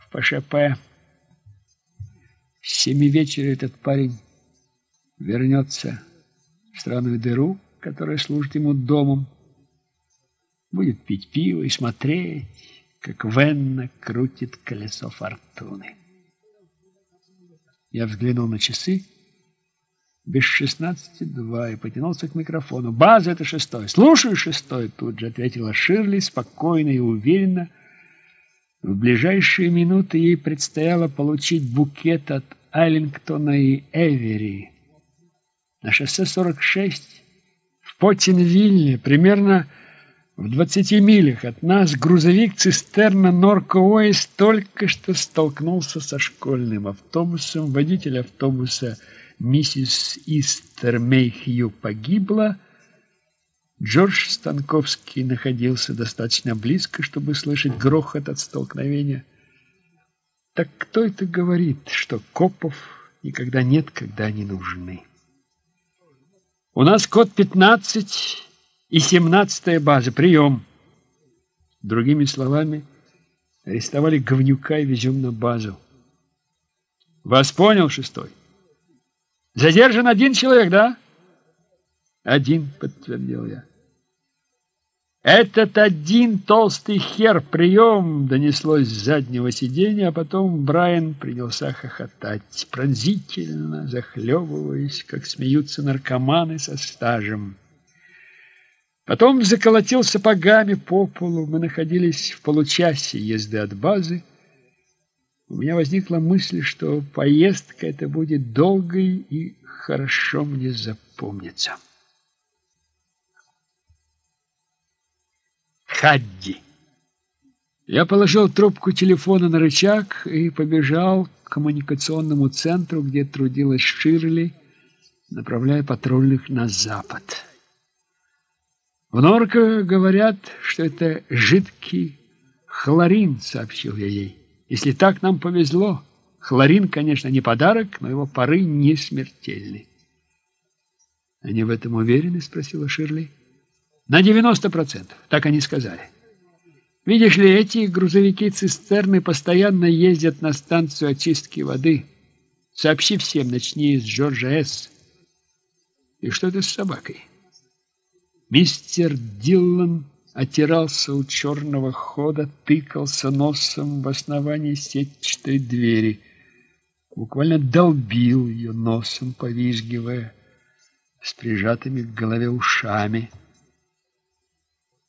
в ПШП. В семи вечера этот парень вернется странную дыру, которая служит ему домом. Будет пить пиво и смотреть, как Венна крутит колесо фортуны. Я взглянул на часы. Без шестнадцати два и потянулся к микрофону. «База — это шестой!» «Слушаю, шестой!» Тут же ответила Ширли, спокойно и уверенно. В ближайшие минуты ей предстояло получить букет от Айлингтона и Эвери. На шоссе 46 в Потинвилле, примерно в 20 милях от нас, грузовик-цистерна Норко Уэйс только что столкнулся со школьным автобусом. Водитель автобуса миссис Истер Мейхью погибла. Джордж Станковский находился достаточно близко, чтобы слышать грохот от столкновения. Так кто это говорит, что копов никогда нет, когда они нужны? У нас код 15 и 17 база. Прием. Другими словами, арестовали говнюка и везем на базу. Вас понял, шестой? Задержан один человек, да? Один, подтвердил я. «Этот один толстый хер прием!» донеслось с заднего сиденья, а потом Брайан принялся хохотать, пронзительно захлебываясь, как смеются наркоманы со стажем. Потом заколотил сапогами по полу. Мы находились в получасе езды от базы. У меня возникла мысль, что поездка эта будет долгой и хорошо мне запомнится. Хадди. Я положил трубку телефона на рычаг и побежал к коммуникационному центру, где трудилась Ширли, направляя патрульных на запад. В Норко говорят, что это жидкий хлорин, сообщил я ей. Если так нам повезло. Хлорин, конечно, не подарок, но его пары не смертельны. Они в этом уверены? Спросила Ширли. На 90%, так они сказали. Видишь ли, эти грузовики-цистерны постоянно ездят на станцию очистки воды. Сообщи всем, начни с Джорджа С. И что это с собакой? Мистер Диллан отирался у черного хода, тыкался носом в основании сетчатой двери. Буквально долбил ее носом, повизгивая, с прижатыми к голове ушами.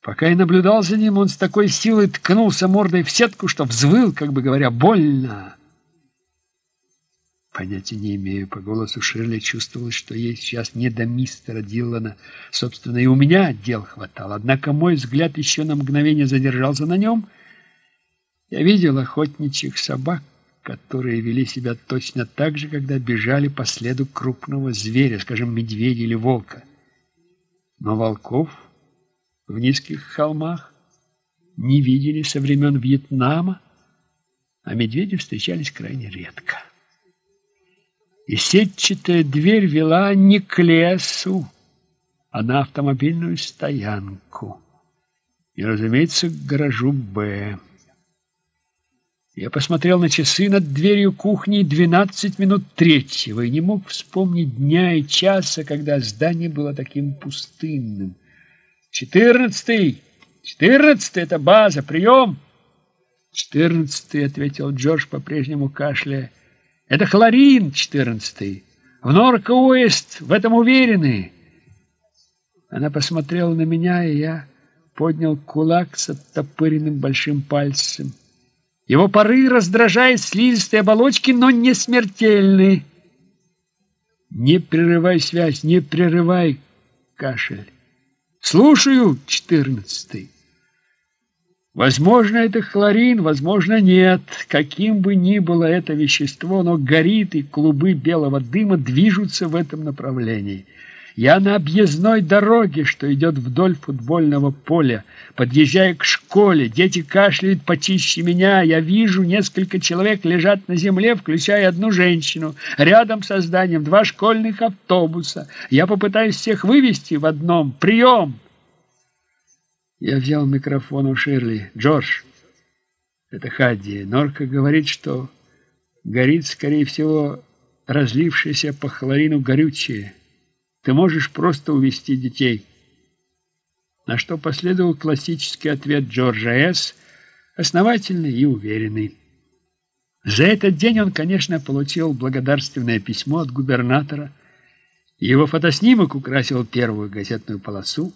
Пока я наблюдал за ним, он с такой силой ткнулся мордой в сетку, что взвыл, как бы говоря, больно. Понятия не имею. По голосу Ширли чувствовалось, что ей сейчас не до мистера Диллана. Собственно, и у меня дел хватало. Однако мой взгляд еще на мгновение задержался на нем. Я видел охотничьих собак, которые вели себя точно так же, когда бежали по следу крупного зверя, скажем, медведя или волка. Но волков в низких холмах не видели со времен Вьетнама, а медведи встречались крайне редко. И сетчатая дверь вела не к лесу, а на автомобильную стоянку. И, разумеется, к гаражу «Б». Я посмотрел на часы над дверью кухни 12 минут третьего и не мог вспомнить дня и часа, когда здание было таким пустынным. «Четырнадцатый! Четырнадцатый — это база! Прием!» «Четырнадцатый», — ответил Джордж, по-прежнему кашляя. «Это хлорин, четырнадцатый. В Норка-Уэст в этом уверены». Она посмотрела на меня, и я поднял кулак с оттопыренным большим пальцем. Его пары раздражают слизистые оболочки, но не смертельны. Не прерывай связь, не прерывай кашель. Слушаю, четырнадцатый. Возможно, это хлорин, возможно, нет. Каким бы ни было это вещество, оно горит, и клубы белого дыма движутся в этом направлении. Я на объездной дороге, что идет вдоль футбольного поля. Подъезжая к школе, дети кашляют почище меня. Я вижу, несколько человек лежат на земле, включая одну женщину. Рядом со зданием два школьных автобуса. Я попытаюсь всех вывести в одном. Прием! Я взял микрофон у Ширли. Джордж, это Хадди. Норка говорит, что горит, скорее всего, разлившееся по хлорину горючее. Ты можешь просто увести детей. На что последовал классический ответ Джорджа С., основательный и уверенный. За этот день он, конечно, получил благодарственное письмо от губернатора. Его фотоснимок украсил первую газетную полосу.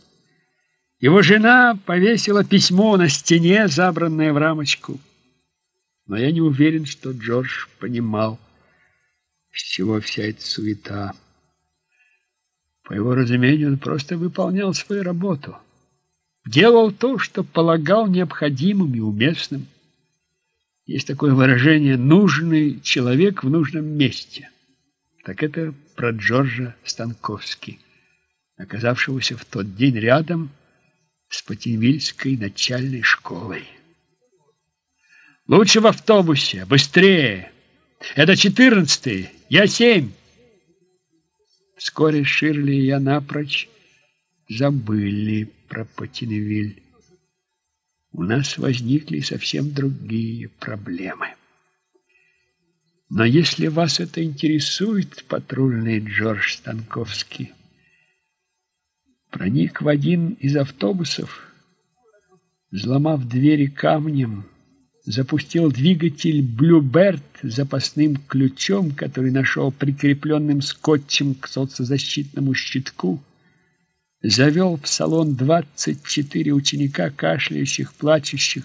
Его жена повесила письмо на стене, забранное в рамочку. Но я не уверен, что Джордж понимал, с чего вся эта суета. По его разумению, он просто выполнял свою работу. Делал то, что полагал необходимым и уместным. Есть такое выражение «нужный человек в нужном месте». Так это про Джорджа Станковски, оказавшегося в тот день рядом с Патимильской начальной школой. «Лучше в автобусе! Быстрее! Это четырнадцатый! Я семь!» Вскоре Ширли и я напрочь забыли про Патиневиль. У нас возникли совсем другие проблемы. Но если вас это интересует, патрульный Джордж Станковский проник в один из автобусов, взломав двери камнем, запустил двигатель Bluebird запасным ключом, который нашел прикрепленным скотчем к соцзащитному щитку, завел в салон 24 ученика, кашляющих, плачущих,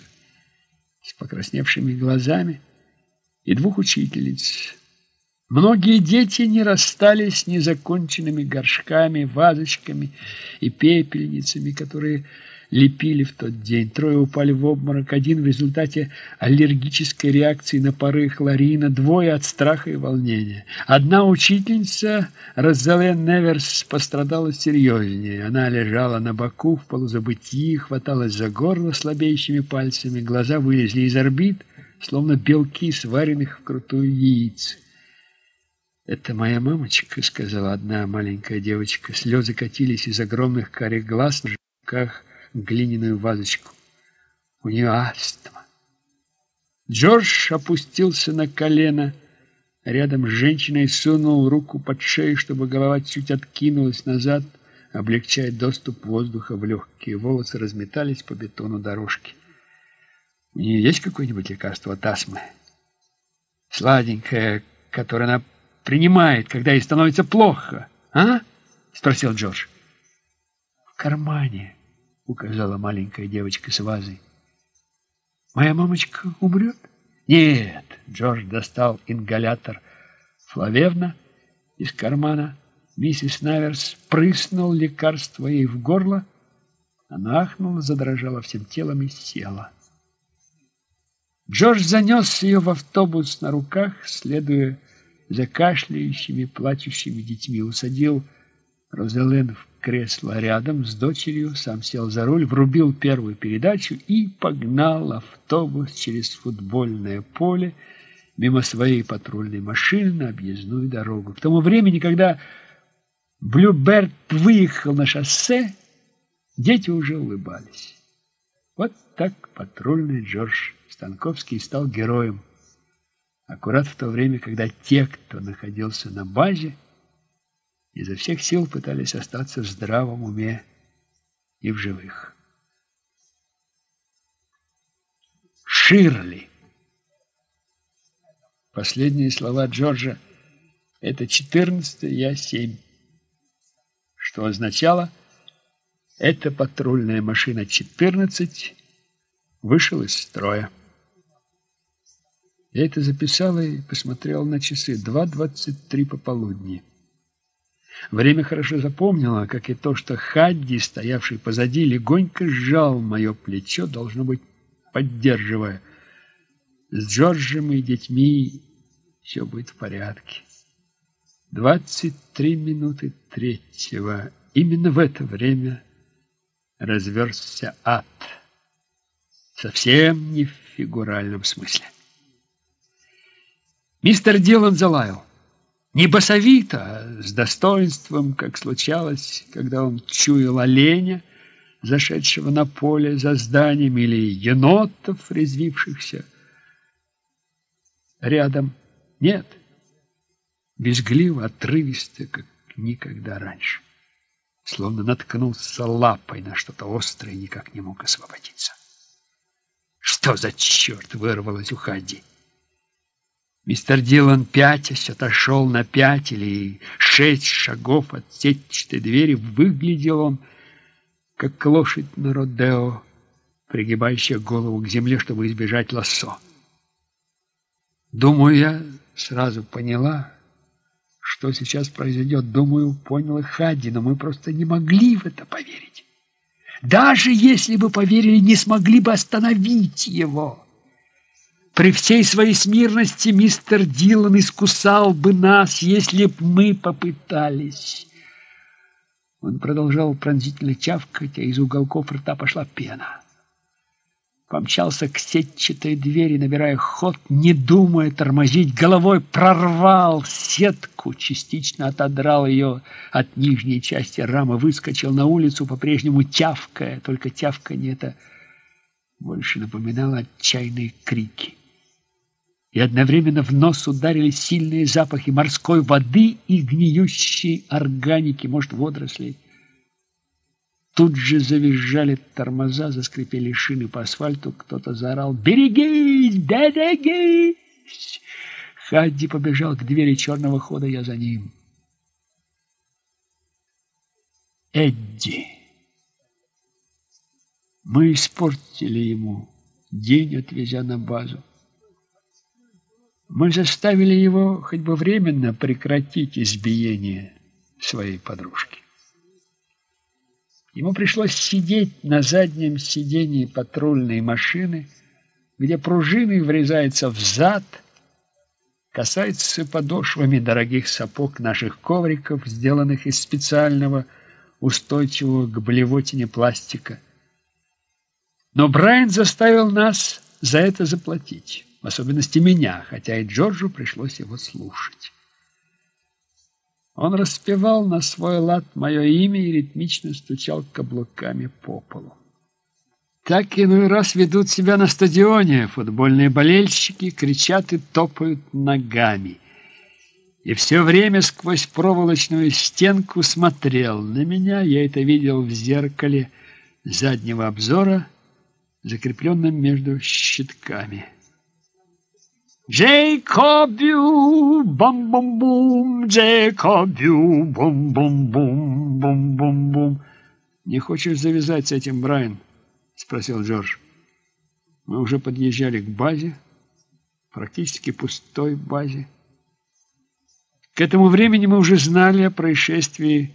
с покрасневшими глазами, и двух учительниц. Многие дети не расстались с незаконченными горшками, вазочками и пепельницами, которые лепили в тот день. Трое упали в обморок, один в результате аллергической реакции на пары хлорина, двое от страха и волнения. Одна учительница, Розален Неверс, пострадала серьезнее. Она лежала на боку в полузабытии, хваталась за горло слабеющими пальцами, глаза вылезли из орбит, словно белки, сваренных вкрутую яиц. «Это моя мамочка», — сказала одна маленькая девочка. Слезы катились из огромных карих глаз на руках глиняную вазочку. У нее астма. Джордж опустился на колено. Рядом с женщиной сунул руку под шею, чтобы голова чуть откинулась назад, облегчая доступ воздуха в легкие. Волосы разметались по бетону дорожки. У нее есть какое-нибудь лекарство от астмы? Сладенькое, которое она принимает, когда ей становится плохо, а? Спросил Джордж. В кармане, указала маленькая девочка с вазой. Моя мамочка умрет? Нет, Джордж достал ингалятор Флавевна из кармана. Миссис Наверс прыснул лекарство ей в горло. Она ахнула, задрожала всем телом и села. Джордж занес ее в автобус на руках, следуя за кашляющими, плачущими детьми, усадил Розален в кресло рядом с дочерью, сам сел за руль, врубил первую передачу и погнал автобус через футбольное поле мимо своей патрульной машины на объездную дорогу. К тому времени, когда Блюберт выехал на шоссе, дети уже улыбались. Вот так патрульный Джордж Станковский стал героем аккурат в то время, когда те, кто находился на базе, изо всех сил пытались остаться в здравом уме и в живых. Ширли. Последние слова Джорджа – это 14 я 7, что означало, эта патрульная машина 14 вышел из строя. Я это записала и посмотрела на часы. 2.23 пополудни. Время хорошо запомнила, как и то, что Хадди, стоявший позади, легонько сжал мое плечо, должно быть, поддерживая. С Джорджем и детьми все будет в порядке. 23 минуты третьего. Именно в это время разверзся ад. Совсем не в фигуральном смысле. Мистер Дилан залаял. Не басовито, а с достоинством, как случалось, когда он чуял оленя, зашедшего на поле за зданием, или енотов, резвившихся рядом. Нет, безгливо, отрывисто, как никогда раньше. словно наткнулся лапой на что-то острое и никак не мог освободиться. Что за черт вырвалось у Хадди? Мистер Дилан пятясь отошел на пять или шесть шагов от сетчатой двери. Выглядел он, как лошадь на Родео, пригибающая голову к земле, чтобы избежать лассо. Думаю, я сразу поняла, что сейчас произойдет. Думаю, понял и Хадди, но мы просто не могли в это поверить. Даже если бы поверили, не смогли бы остановить его. При всей своей смирности мистер Дилан искусал бы нас, если б мы попытались. Он продолжал пронзительно чавкать, а из уголков рта пошла пена помчался к сетчатой двери, набирая ход, не думая тормозить, головой прорвал сетку, частично отодрал ее от нижней части рамы, выскочил на улицу, по-прежнему тявкая, только тявканье это больше напоминало отчаянные крики. И одновременно в нос ударили сильные запахи морской воды и гниющей органики, может, водорослей. Тут же завизжали тормоза, заскрипели шины по асфальту. Кто-то заорал «Берегись! Берегись!» Хадди побежал к двери черного хода, я за ним. Эдди. Мы испортили ему день, отвезя на базу. Мы заставили его хоть бы временно прекратить избиение своей подружки. Ему пришлось сидеть на заднем сидении патрульной машины, где пружины врезаются в зад, касается подошвами дорогих сапог наших ковриков, сделанных из специального устойчивого к блевотине пластика. Но Брайан заставил нас за это заплатить, в особенности меня, хотя и Джорджу пришлось его слушать. Он распевал на свой лад мое имя и ритмично стучал каблуками по полу. Так иной раз ведут себя на стадионе. Футбольные болельщики кричат и топают ногами. И все время сквозь проволочную стенку смотрел на меня. Я это видел в зеркале заднего обзора, закрепленном между щитками. Джейкобю, бум-бум-бум, Джейкобю, бум-бум-бум, бум-бум-бум. Не хочешь завязать с этим, Брайан? Спросил Джордж. Мы уже подъезжали к базе, практически пустой базе. К этому времени мы уже знали о происшествии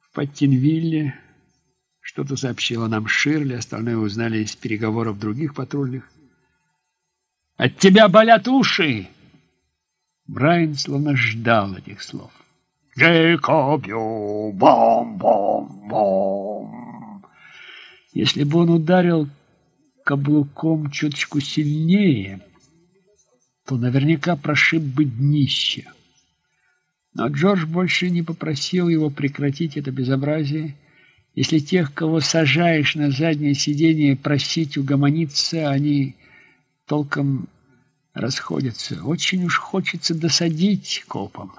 в Паттинвилле. Что-то сообщила нам Ширли, остальное узнали из переговоров других патрульных. От тебя болят уши!» Брайан словно ждал этих слов. «Джейкобю! Бом-бом-бом!» Если бы он ударил каблуком чуточку сильнее, то наверняка прошиб бы днище. Но Джордж больше не попросил его прекратить это безобразие. Если тех, кого сажаешь на заднее сиденье, просить угомониться, они толком расходятся. Очень уж хочется досадить копам.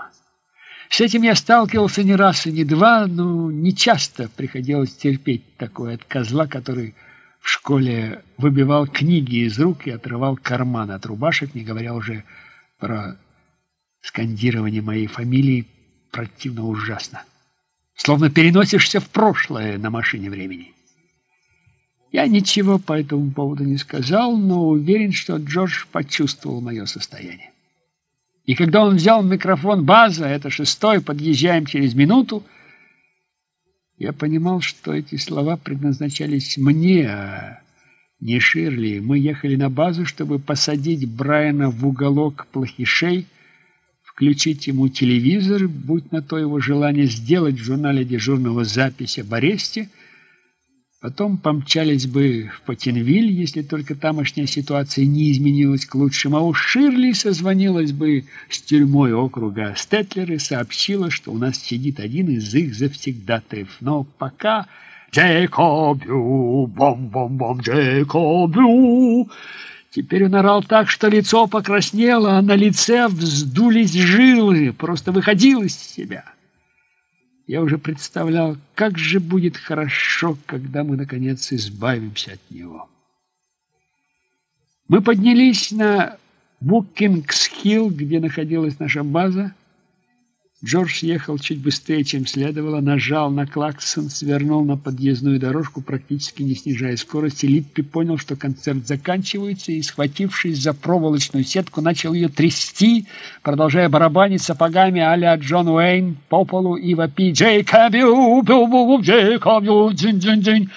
С этим я сталкивался не раз и не два, но не часто приходилось терпеть такое от козла, который в школе выбивал книги из рук и отрывал карман от рубашек, не говоря уже про скандирование моей фамилии противно ужасно. Словно переносишься в прошлое на машине времени. Я ничего по этому поводу не сказал, но уверен, что Джордж почувствовал мое состояние. И когда он взял микрофон «База», это шестой, подъезжаем через минуту, я понимал, что эти слова предназначались мне, а не Ширли. Мы ехали на базу, чтобы посадить Брайана в уголок плохишей, включить ему телевизор, будь на то его желание сделать в журнале дежурного запись об аресте – Потом помчались бы в Потенвиль, если только тамошняя ситуация не изменилась к лучшему. А у Ширли созвонилась бы с тюрьмой округа Стетлер и сообщила, что у нас сидит один из их завсегдатаев. Но пока... «Джейкобю! Бом-бом-бом! Джейкобю!» Теперь он орал так, что лицо покраснело, а на лице вздулись жилы, просто выходил из себя. Я уже представлял, как же будет хорошо, когда мы, наконец, избавимся от него. Мы поднялись на Букингс-Хилл, где находилась наша база, Джордж ехал чуть быстрее, чем следовало, нажал на клаксон, свернул на подъездную дорожку, практически не снижая скорости. Липпи понял, что концерт заканчивается, и, схватившись за проволочную сетку, начал ее трясти, продолжая барабанить сапогами а-ля Джон Уэйн по полу и вопить «Джейкобю! Джейкобю! Дзинь-дзинь-дзинь!»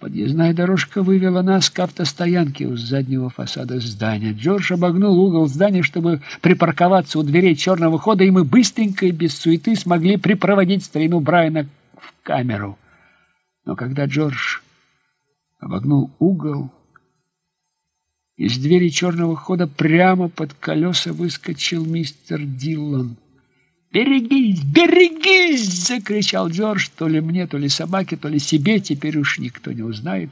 Подъездная дорожка вывела нас к автостоянке у заднего фасада здания. Джордж обогнул угол здания, чтобы припарковаться у дверей черного хода, и мы быстренько и без суеты смогли припроводить старину Брайана в камеру. Но когда Джордж обогнул угол, из двери черного хода прямо под колеса выскочил мистер Диллон. «Берегись! Берегись!» — закричал Джордж, то ли мне, то ли собаке, то ли себе, теперь уж никто не узнает.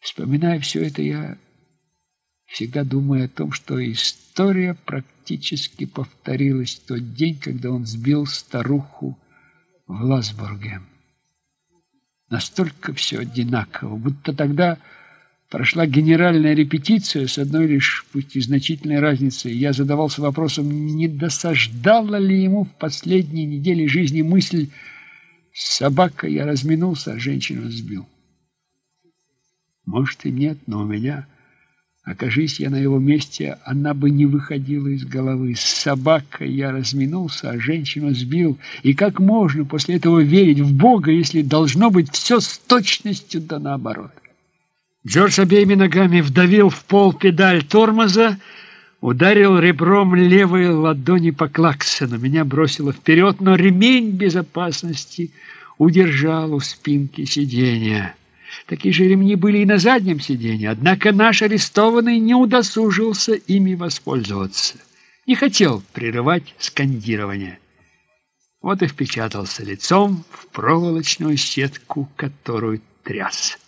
Вспоминая все это, я всегда думаю о том, что история практически повторилась в тот день, когда он сбил старуху в Ласбурге. Настолько все одинаково, будто тогда... Прошла генеральная репетиция с одной лишь, пусть и значительной разницей. Я задавался вопросом, не досаждала ли ему в последние недели жизни мысль «собака, я разминулся, а женщину сбил». Может и нет, но у меня, окажись я на его месте, она бы не выходила из головы. Собака, я разминулся, а женщину сбил. И как можно после этого верить в Бога, если должно быть все с точностью да наоборот? Джордж обеими ногами вдавил в пол педаль тормоза, ударил ребром левой ладони по клаксону. Меня бросило вперед, но ремень безопасности удержал у спинки сиденья. Такие же ремни были и на заднем сиденье, однако наш арестованный не удосужился ими воспользоваться. Не хотел прерывать скандирование. Вот и впечатался лицом в проволочную сетку, которую тряс.